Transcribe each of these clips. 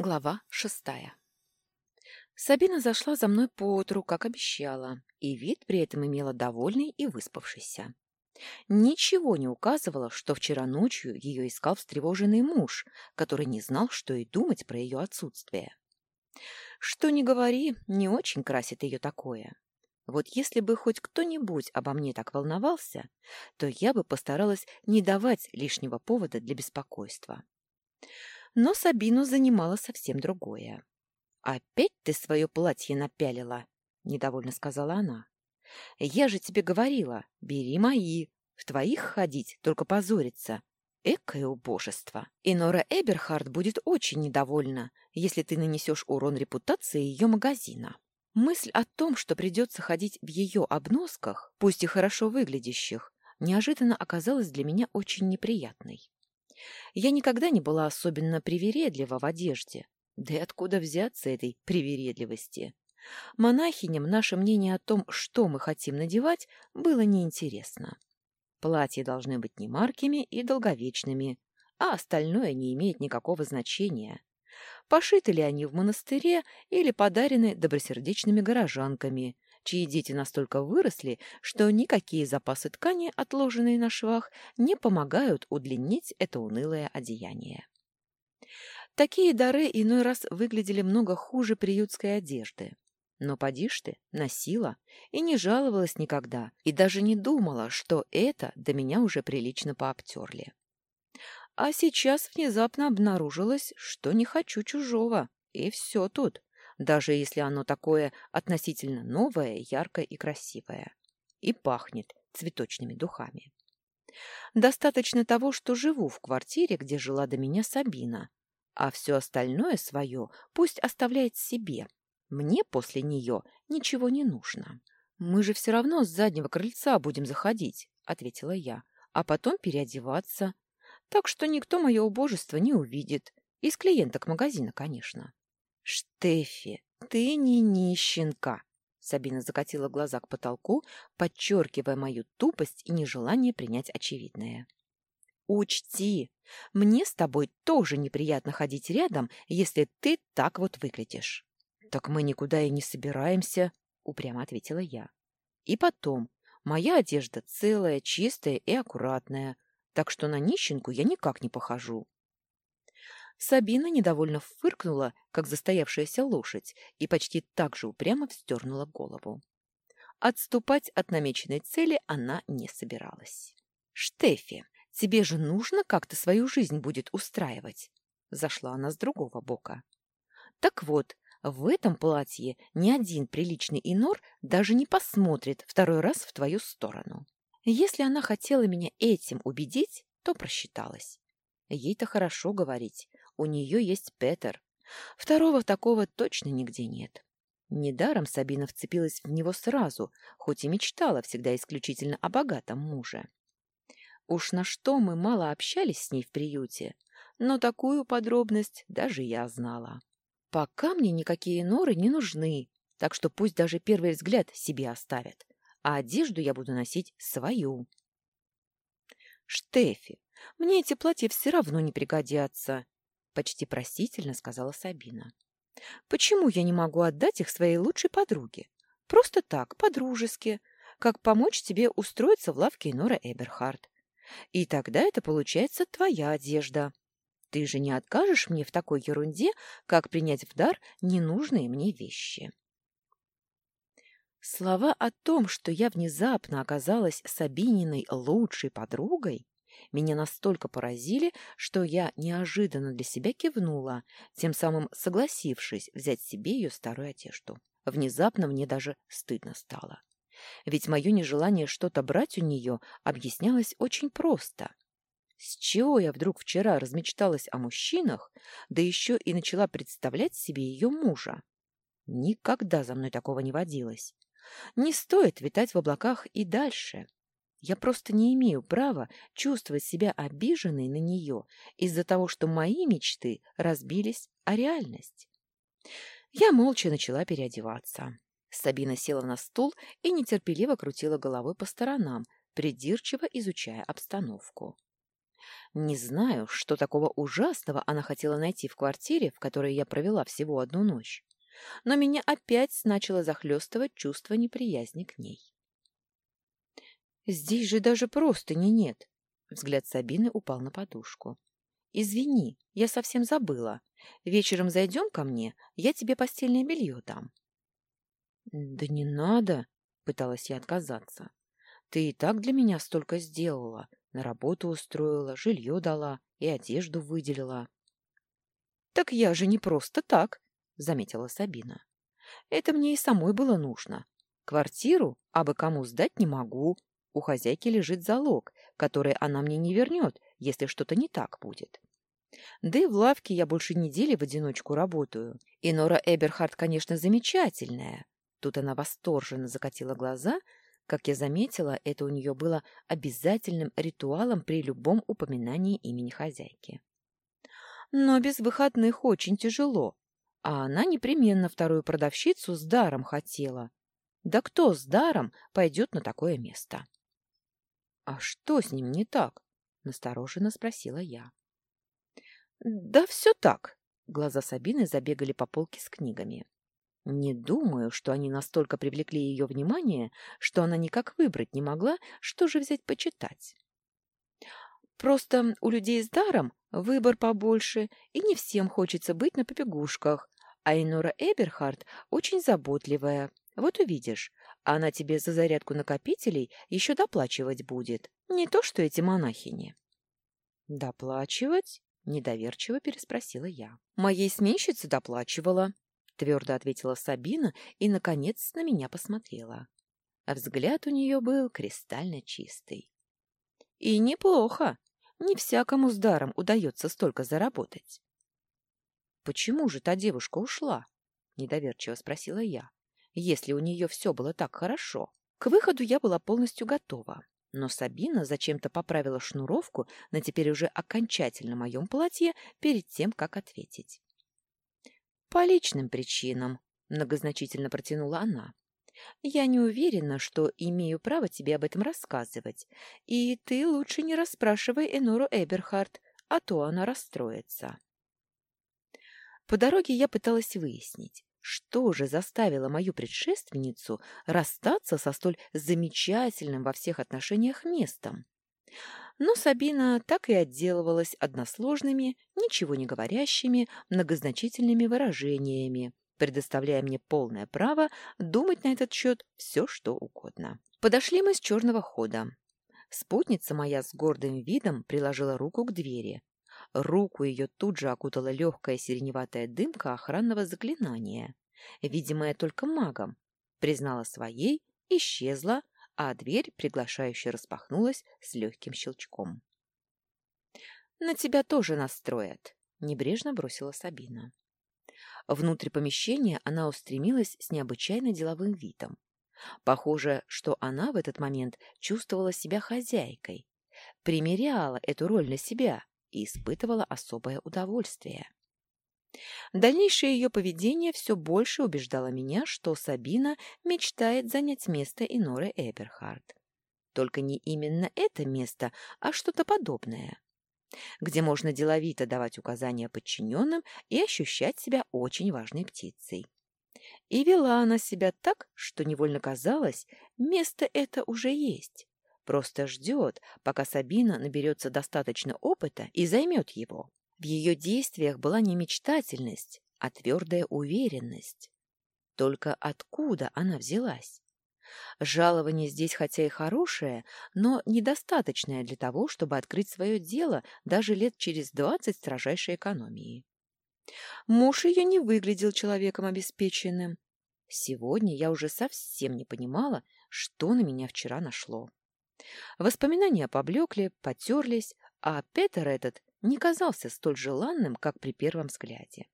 Глава шестая Сабина зашла за мной поутру, как обещала, и вид при этом имела довольный и выспавшийся. Ничего не указывало, что вчера ночью ее искал встревоженный муж, который не знал, что и думать про ее отсутствие. Что ни говори, не очень красит ее такое. Вот если бы хоть кто-нибудь обо мне так волновался, то я бы постаралась не давать лишнего повода для беспокойства. Но Сабину занимало совсем другое. «Опять ты свое платье напялила?» — недовольно сказала она. «Я же тебе говорила, бери мои. В твоих ходить только позориться. Экое убожество. И Нора Эберхард будет очень недовольна, если ты нанесешь урон репутации ее магазина». Мысль о том, что придется ходить в ее обносках, пусть и хорошо выглядящих, неожиданно оказалась для меня очень неприятной. Я никогда не была особенно привередлива в одежде. Да и откуда взяться этой привередливости? Монахиням наше мнение о том, что мы хотим надевать, было неинтересно. Платья должны быть не маркими и долговечными, а остальное не имеет никакого значения. Пошиты ли они в монастыре или подарены добросердечными горожанками, чьи дети настолько выросли, что никакие запасы ткани, отложенные на швах, не помогают удлинить это унылое одеяние. Такие дары иной раз выглядели много хуже приютской одежды. Но поди ты, носила и не жаловалась никогда, и даже не думала, что это до меня уже прилично пообтерли. А сейчас внезапно обнаружилось, что не хочу чужого, и все тут даже если оно такое относительно новое, яркое и красивое. И пахнет цветочными духами. Достаточно того, что живу в квартире, где жила до меня Сабина, а все остальное свое пусть оставляет себе. Мне после нее ничего не нужно. Мы же все равно с заднего крыльца будем заходить, — ответила я, — а потом переодеваться. Так что никто мое убожество не увидит. Из клиенток магазина, конечно. «Штефи, ты не нищенка!» Сабина закатила глаза к потолку, подчеркивая мою тупость и нежелание принять очевидное. «Учти, мне с тобой тоже неприятно ходить рядом, если ты так вот выглядишь». «Так мы никуда и не собираемся», — упрямо ответила я. «И потом, моя одежда целая, чистая и аккуратная, так что на нищенку я никак не похожу». Сабина недовольно фыркнула, как застоявшаяся лошадь, и почти так же упрямо вздернула голову. Отступать от намеченной цели она не собиралась. «Штефи, тебе же нужно как-то свою жизнь будет устраивать!» Зашла она с другого бока. «Так вот, в этом платье ни один приличный инор даже не посмотрит второй раз в твою сторону. Если она хотела меня этим убедить, то просчиталась. Ей-то хорошо говорить, у нее есть Петер. Второго такого точно нигде нет. Недаром Сабина вцепилась в него сразу, хоть и мечтала всегда исключительно о богатом муже. Уж на что мы мало общались с ней в приюте, но такую подробность даже я знала. Пока мне никакие норы не нужны, так что пусть даже первый взгляд себе оставят, а одежду я буду носить свою. Штефи, мне эти платья все равно не пригодятся, — почти просительно сказала Сабина. «Почему я не могу отдать их своей лучшей подруге? Просто так, по-дружески, как помочь тебе устроиться в лавке Нора Эберхард. И тогда это получается твоя одежда. Ты же не откажешь мне в такой ерунде, как принять в дар ненужные мне вещи». Слова о том, что я внезапно оказалась Сабининой лучшей подругой, меня настолько поразили, что я неожиданно для себя кивнула, тем самым согласившись взять себе ее старую одежду. Внезапно мне даже стыдно стало. Ведь мое нежелание что-то брать у нее объяснялось очень просто. С чего я вдруг вчера размечталась о мужчинах, да еще и начала представлять себе ее мужа? Никогда за мной такого не водилось. Не стоит витать в облаках и дальше. Я просто не имею права чувствовать себя обиженной на нее из-за того, что мои мечты разбились о реальность. Я молча начала переодеваться. Сабина села на стул и нетерпеливо крутила головой по сторонам, придирчиво изучая обстановку. Не знаю, что такого ужасного она хотела найти в квартире, в которой я провела всего одну ночь, но меня опять начало захлестывать чувство неприязни к ней. «Здесь же даже простыни нет!» Взгляд Сабины упал на подушку. «Извини, я совсем забыла. Вечером зайдем ко мне, я тебе постельное белье дам». «Да не надо!» — пыталась я отказаться. «Ты и так для меня столько сделала. На работу устроила, жилье дала и одежду выделила». «Так я же не просто так!» — заметила Сабина. «Это мне и самой было нужно. Квартиру абы кому сдать не могу. У хозяйки лежит залог, который она мне не вернет, если что-то не так будет. Да и в лавке я больше недели в одиночку работаю. И Нора Эберхард, конечно, замечательная. Тут она восторженно закатила глаза. Как я заметила, это у нее было обязательным ритуалом при любом упоминании имени хозяйки. Но без выходных очень тяжело. А она непременно вторую продавщицу с даром хотела. Да кто с даром пойдет на такое место? — А что с ним не так? — настороженно спросила я. Да все так. Глаза Сабины забегали по полке с книгами. Не думаю, что они настолько привлекли ее внимание, что она никак выбрать не могла, что же взять почитать. Просто у людей с даром выбор побольше, и не всем хочется быть на побегушках. А Инора Эберхард очень заботливая. Вот увидишь, она тебе за зарядку накопителей еще доплачивать будет. Не то, что эти монахини. Доплачивать? Недоверчиво переспросила я. «Моей сменщице доплачивала», — твердо ответила Сабина и, наконец, на меня посмотрела. А взгляд у нее был кристально чистый. «И неплохо. Не всякому с даром удается столько заработать». «Почему же та девушка ушла?» — недоверчиво спросила я. «Если у нее все было так хорошо». К выходу я была полностью готова. Но Сабина зачем-то поправила шнуровку на теперь уже окончательно моем платье перед тем, как ответить. «По личным причинам», — многозначительно протянула она. «Я не уверена, что имею право тебе об этом рассказывать, и ты лучше не расспрашивай Энору Эберхард, а то она расстроится». По дороге я пыталась выяснить, что же заставило мою предшественницу расстаться со столь замечательным во всех отношениях местом? Но Сабина так и отделывалась односложными, ничего не говорящими, многозначительными выражениями, предоставляя мне полное право думать на этот счет все, что угодно. Подошли мы с черного хода. Спутница моя с гордым видом приложила руку к двери, Руку ее тут же окутала легкая сиреневатая дымка охранного заклинания, видимая только магом, признала своей, исчезла, а дверь приглашающе распахнулась с легким щелчком. «На тебя тоже настроят», — небрежно бросила Сабина. Внутрь помещения она устремилась с необычайно деловым видом. Похоже, что она в этот момент чувствовала себя хозяйкой, примеряла эту роль на себя, и испытывала особое удовольствие. Дальнейшее ее поведение все больше убеждало меня, что Сабина мечтает занять место Иноры Эберхард. Только не именно это место, а что-то подобное, где можно деловито давать указания подчиненным и ощущать себя очень важной птицей. И вела она себя так, что невольно казалось, место это уже есть. Просто ждет, пока Сабина наберется достаточно опыта и займет его. В ее действиях была не мечтательность, а твердая уверенность. Только откуда она взялась? Жалование здесь хотя и хорошее, но недостаточное для того, чтобы открыть свое дело даже лет через двадцать строжайшей экономии. Муж ее не выглядел человеком обеспеченным. Сегодня я уже совсем не понимала, что на меня вчера нашло. Воспоминания поблекли, потерлись, а Петер этот не казался столь желанным, как при первом взгляде.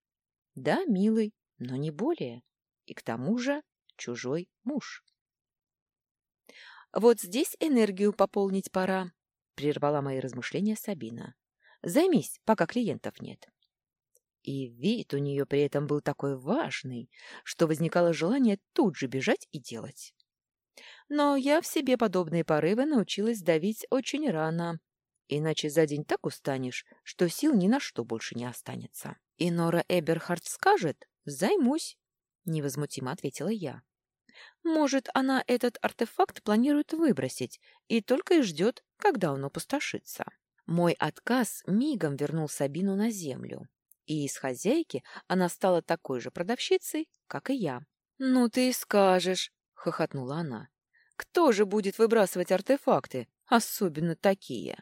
Да, милый, но не более. И к тому же чужой муж. «Вот здесь энергию пополнить пора», — прервала мои размышления Сабина. «Займись, пока клиентов нет». И вид у нее при этом был такой важный, что возникало желание тут же бежать и делать. Но я в себе подобные порывы научилась давить очень рано. иначе за день так устанешь, что сил ни на что больше не останется. И Нора Эберхард скажет «Займусь», — невозмутимо ответила я. Может, она этот артефакт планирует выбросить и только и ждет, когда он опустошится. Мой отказ мигом вернул Сабину на землю, и из хозяйки она стала такой же продавщицей, как и я. «Ну ты и скажешь», — хохотнула она. «Кто же будет выбрасывать артефакты, особенно такие?»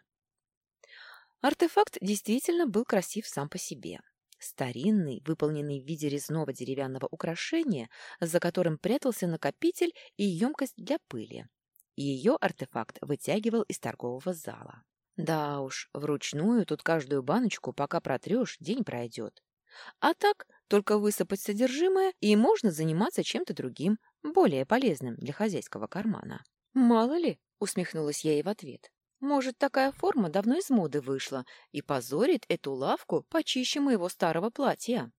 Артефакт действительно был красив сам по себе. Старинный, выполненный в виде резного деревянного украшения, за которым прятался накопитель и емкость для пыли. Ее артефакт вытягивал из торгового зала. Да уж, вручную тут каждую баночку, пока протрешь, день пройдет. А так, только высыпать содержимое, и можно заниматься чем-то другим, более полезным для хозяйского кармана. «Мало ли», — усмехнулась я ей в ответ. Может, такая форма давно из моды вышла и позорит эту лавку почище моего старого платья.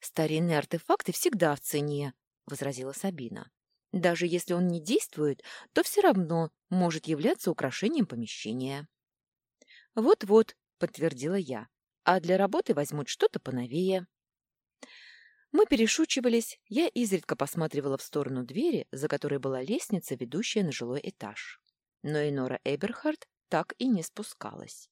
«Старинные артефакты всегда в цене», — возразила Сабина. «Даже если он не действует, то все равно может являться украшением помещения». «Вот-вот», — подтвердила я, «а для работы возьмут что-то поновее». Мы перешучивались, я изредка посматривала в сторону двери, за которой была лестница, ведущая на жилой этаж но и Нора Эберхард так и не спускалась.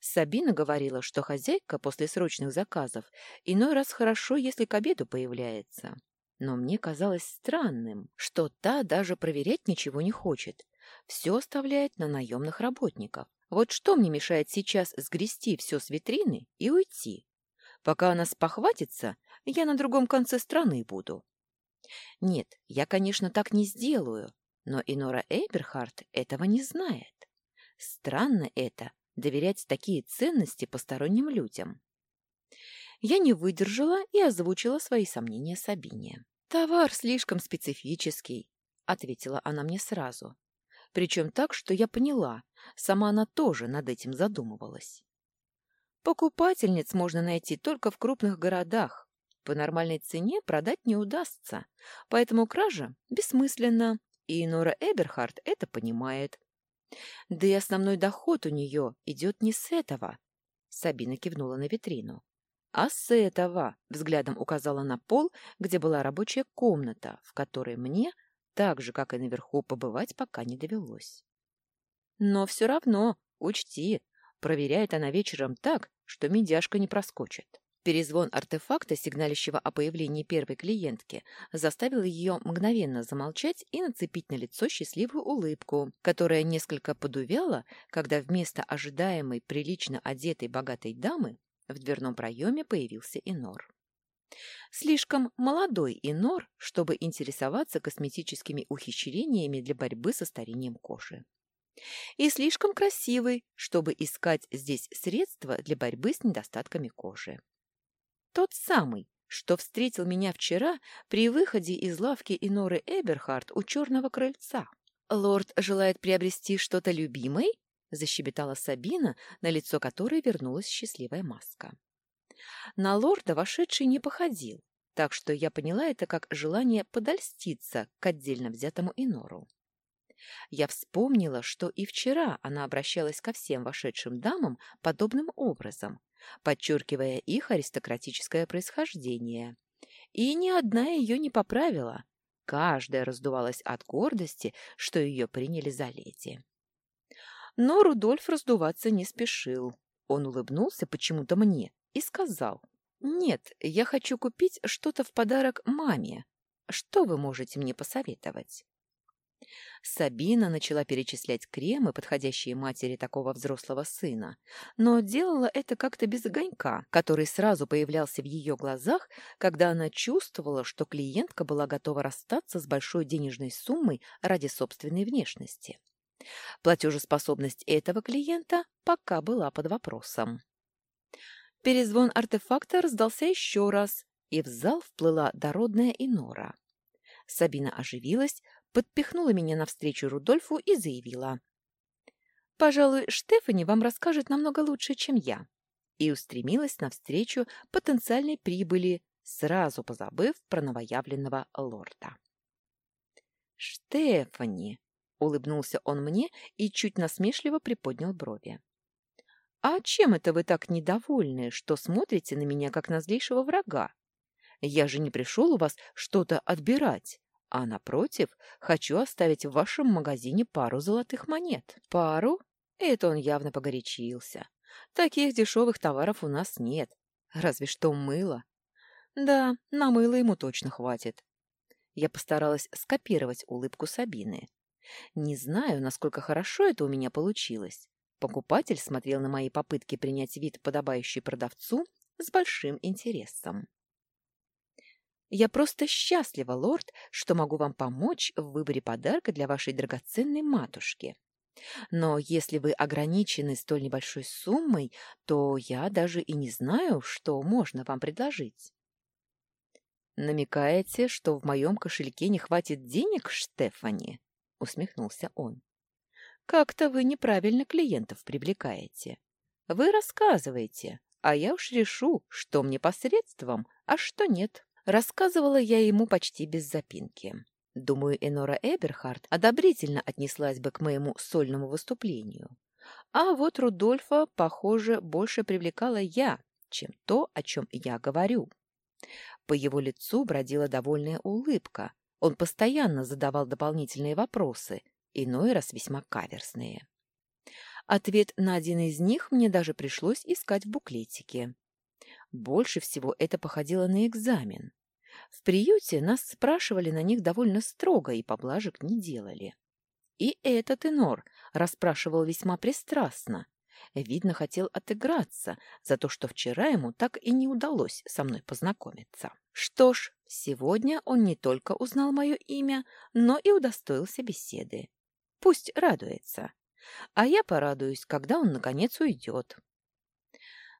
Сабина говорила, что хозяйка после срочных заказов иной раз хорошо, если к обеду появляется. Но мне казалось странным, что та даже проверять ничего не хочет. Все оставляет на наемных работников. Вот что мне мешает сейчас сгрести все с витрины и уйти? Пока она спохватится, я на другом конце страны буду. Нет, я, конечно, так не сделаю, но Инора Эйберхарт этого не знает. Странно это — доверять такие ценности посторонним людям. Я не выдержала и озвучила свои сомнения Сабине. «Товар слишком специфический», — ответила она мне сразу. Причем так, что я поняла, сама она тоже над этим задумывалась. Покупательниц можно найти только в крупных городах. По нормальной цене продать не удастся, поэтому кража бессмысленна и Нора Эберхард это понимает. Да и основной доход у нее идет не с этого. Сабина кивнула на витрину. А с этого, взглядом указала на пол, где была рабочая комната, в которой мне, так же, как и наверху, побывать пока не довелось. Но все равно, учти, проверяет она вечером так, что медяшка не проскочит. Перезвон артефакта, сигналящего о появлении первой клиентки, заставил ее мгновенно замолчать и нацепить на лицо счастливую улыбку, которая несколько подувяла, когда вместо ожидаемой прилично одетой богатой дамы в дверном проеме появился Инор. Слишком молодой Инор, чтобы интересоваться косметическими ухищрениями для борьбы со старением кожи. И слишком красивый, чтобы искать здесь средства для борьбы с недостатками кожи. Тот самый, что встретил меня вчера при выходе из лавки Иноры Эберхард у черного крыльца. «Лорд желает приобрести что-то любимой?» — защебетала Сабина, на лицо которой вернулась счастливая маска. На лорда вошедший не походил, так что я поняла это как желание подольститься к отдельно взятому Инору. Я вспомнила, что и вчера она обращалась ко всем вошедшим дамам подобным образом, подчеркивая их аристократическое происхождение. И ни одна ее не поправила. Каждая раздувалась от гордости, что ее приняли за леди. Но Рудольф раздуваться не спешил. Он улыбнулся почему-то мне и сказал, «Нет, я хочу купить что-то в подарок маме. Что вы можете мне посоветовать?» Сабина начала перечислять кремы, подходящие матери такого взрослого сына, но делала это как-то без огонька, который сразу появлялся в ее глазах, когда она чувствовала, что клиентка была готова расстаться с большой денежной суммой ради собственной внешности. Платежеспособность этого клиента пока была под вопросом. Перезвон артефакта раздался еще раз, и в зал вплыла дородная Инора. Сабина оживилась, подпихнула меня навстречу Рудольфу и заявила. «Пожалуй, Штефани вам расскажет намного лучше, чем я», и устремилась навстречу потенциальной прибыли, сразу позабыв про новоявленного лорда. «Штефани!» — Улыбнулся он мне и чуть насмешливо приподнял брови. «А чем это вы так недовольны, что смотрите на меня как на злейшего врага? Я же не пришел у вас что-то отбирать, а, напротив, хочу оставить в вашем магазине пару золотых монет». «Пару?» Это он явно погорячился. «Таких дешевых товаров у нас нет. Разве что мыло». «Да, на мыло ему точно хватит». Я постаралась скопировать улыбку Сабины. Не знаю, насколько хорошо это у меня получилось. Покупатель смотрел на мои попытки принять вид, подобающий продавцу, с большим интересом. «Я просто счастлива, лорд, что могу вам помочь в выборе подарка для вашей драгоценной матушки. Но если вы ограничены столь небольшой суммой, то я даже и не знаю, что можно вам предложить». «Намекаете, что в моем кошельке не хватит денег, Штефани?» — усмехнулся он. «Как-то вы неправильно клиентов привлекаете. Вы рассказываете, а я уж решу, что мне посредством, а что нет». Рассказывала я ему почти без запинки. Думаю, Энора Эберхард одобрительно отнеслась бы к моему сольному выступлению. А вот Рудольфа, похоже, больше привлекала я, чем то, о чем я говорю. По его лицу бродила довольная улыбка. Он постоянно задавал дополнительные вопросы, иной раз весьма каверсные. Ответ на один из них мне даже пришлось искать в буклетике. Больше всего это походило на экзамен. В приюте нас спрашивали на них довольно строго и поблажек не делали. И этот инор расспрашивал весьма пристрастно, Видно, хотел отыграться за то, что вчера ему так и не удалось со мной познакомиться. Что ж, сегодня он не только узнал мое имя, но и удостоился беседы. Пусть радуется. А я порадуюсь, когда он, наконец, уйдет.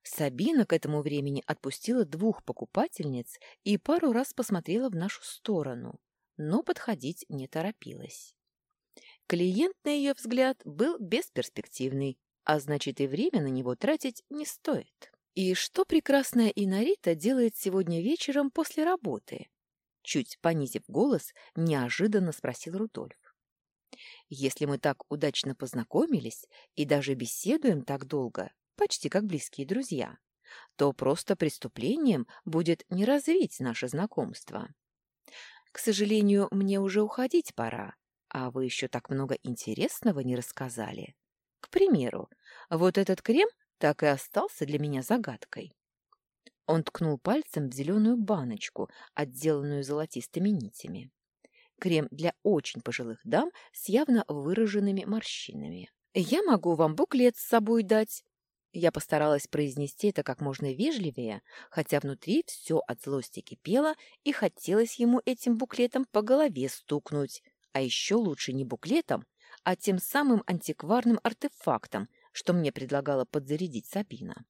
Сабина к этому времени отпустила двух покупательниц и пару раз посмотрела в нашу сторону, но подходить не торопилась. Клиент, на ее взгляд, был бесперспективный, а значит и время на него тратить не стоит. И что прекрасная Инарита делает сегодня вечером после работы? Чуть понизив голос, неожиданно спросил Рудольф. Если мы так удачно познакомились и даже беседуем так долго, почти как близкие друзья, то просто преступлением будет не развить наше знакомство. К сожалению, мне уже уходить пора, а вы еще так много интересного не рассказали. К примеру, вот этот крем так и остался для меня загадкой. Он ткнул пальцем в зеленую баночку, отделанную золотистыми нитями. Крем для очень пожилых дам с явно выраженными морщинами. «Я могу вам буклет с собой дать». Я постаралась произнести это как можно вежливее, хотя внутри все от злости кипело и хотелось ему этим буклетом по голове стукнуть. А еще лучше не буклетом, а тем самым антикварным артефактом, что мне предлагала подзарядить Сабина.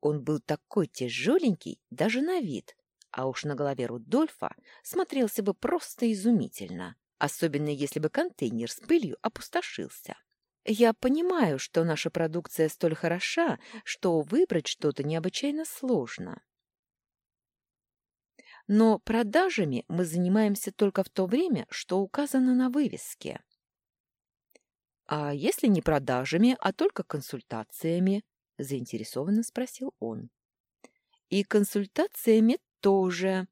Он был такой тяжеленький даже на вид, а уж на голове Рудольфа смотрелся бы просто изумительно, особенно если бы контейнер с пылью опустошился. Я понимаю, что наша продукция столь хороша, что выбрать что-то необычайно сложно. Но продажами мы занимаемся только в то время, что указано на вывеске. «А если не продажами, а только консультациями?» — заинтересованно спросил он. «И консультациями тоже».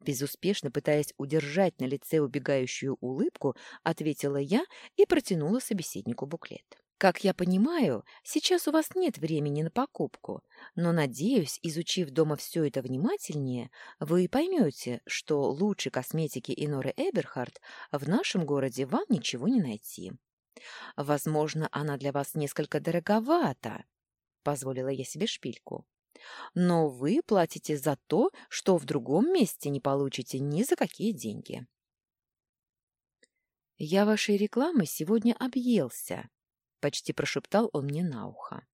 Безуспешно пытаясь удержать на лице убегающую улыбку, ответила я и протянула собеседнику буклет. «Как я понимаю, сейчас у вас нет времени на покупку, но, надеюсь, изучив дома все это внимательнее, вы поймете, что лучше косметики Иноры Эберхард в нашем городе вам ничего не найти. Возможно, она для вас несколько дороговата, — позволила я себе шпильку. Но вы платите за то, что в другом месте не получите ни за какие деньги. «Я вашей рекламы сегодня объелся», — почти прошептал он мне на ухо.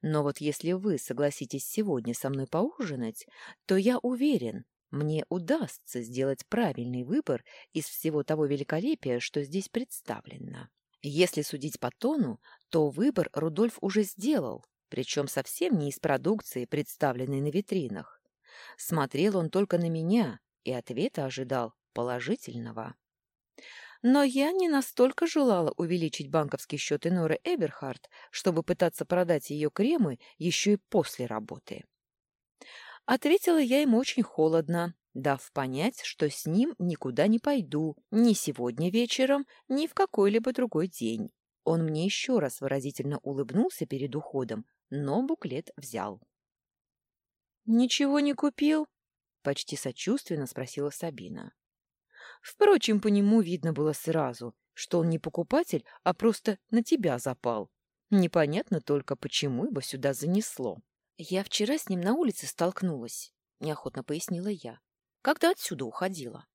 «Но вот если вы согласитесь сегодня со мной поужинать, то я уверен, мне удастся сделать правильный выбор из всего того великолепия, что здесь представлено». Если судить по тону, то выбор Рудольф уже сделал, причем совсем не из продукции, представленной на витринах. Смотрел он только на меня и ответа ожидал положительного. Но я не настолько желала увеличить банковский счет Иноры Эберхард, чтобы пытаться продать ее кремы еще и после работы. Ответила я ему очень холодно, дав понять, что с ним никуда не пойду, ни сегодня вечером, ни в какой-либо другой день. Он мне еще раз выразительно улыбнулся перед уходом, но буклет взял. «Ничего не купил?» — почти сочувственно спросила Сабина. Впрочем, по нему видно было сразу, что он не покупатель, а просто на тебя запал. Непонятно только, почему его сюда занесло. «Я вчера с ним на улице столкнулась», — неохотно пояснила я, — «когда отсюда уходила».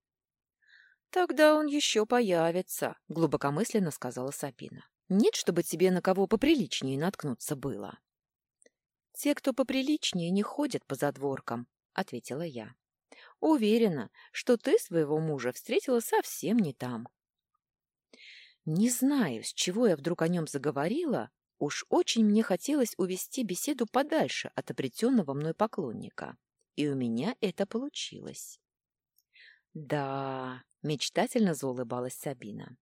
«Тогда он еще появится», — глубокомысленно сказала Сабина. «Нет, чтобы тебе на кого поприличнее наткнуться было». «Те, кто поприличнее, не ходят по задворкам», — ответила я. «Уверена, что ты своего мужа встретила совсем не там». Не знаю, с чего я вдруг о нем заговорила, уж очень мне хотелось увести беседу подальше от обретенного мной поклонника, и у меня это получилось. «Да», — мечтательно заулыбалась Сабина.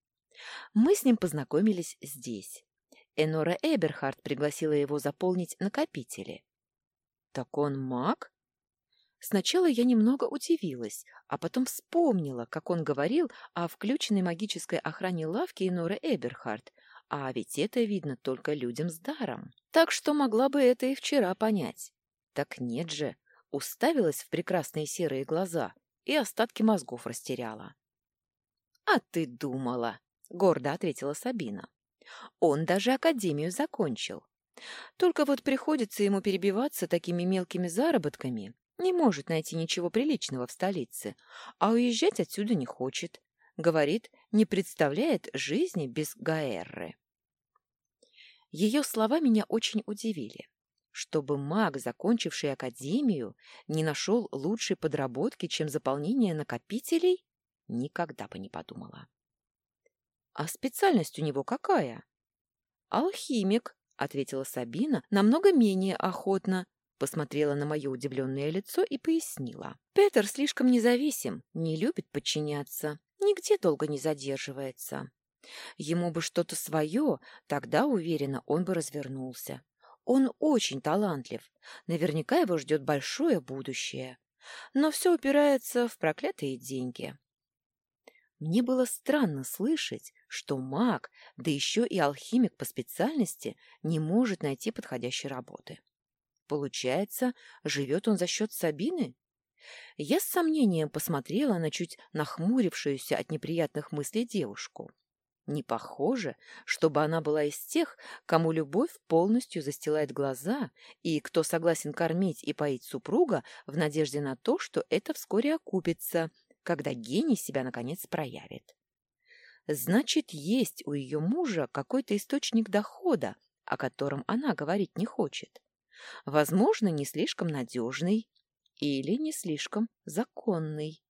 «Мы с ним познакомились здесь, Энора Эберхард пригласила его заполнить накопители. «Так он маг?» Сначала я немного удивилась, а потом вспомнила, как он говорил о включенной магической охране лавки Эноры Эберхард, а ведь это видно только людям с даром. Так что могла бы это и вчера понять. Так нет же, уставилась в прекрасные серые глаза и остатки мозгов растеряла. «А ты думала!» — гордо ответила Сабина. Он даже академию закончил. Только вот приходится ему перебиваться такими мелкими заработками. Не может найти ничего приличного в столице, а уезжать отсюда не хочет. Говорит, не представляет жизни без Гаэрры. Ее слова меня очень удивили. Чтобы маг, закончивший академию, не нашел лучшей подработки, чем заполнение накопителей, никогда бы не подумала. А специальность у него какая? Алхимик, ответила Сабина намного менее охотно, посмотрела на мое удивленное лицо и пояснила. Петр слишком независим, не любит подчиняться, нигде долго не задерживается. Ему бы что-то свое, тогда, уверена, он бы развернулся. Он очень талантлив, наверняка его ждет большое будущее. Но все упирается в проклятые деньги. Мне было странно слышать, что маг, да еще и алхимик по специальности, не может найти подходящей работы. Получается, живет он за счет Сабины? Я с сомнением посмотрела на чуть нахмурившуюся от неприятных мыслей девушку. Не похоже, чтобы она была из тех, кому любовь полностью застилает глаза и кто согласен кормить и поить супруга в надежде на то, что это вскоре окупится, когда гений себя наконец проявит. Значит, есть у ее мужа какой-то источник дохода, о котором она говорить не хочет. Возможно, не слишком надежный или не слишком законный.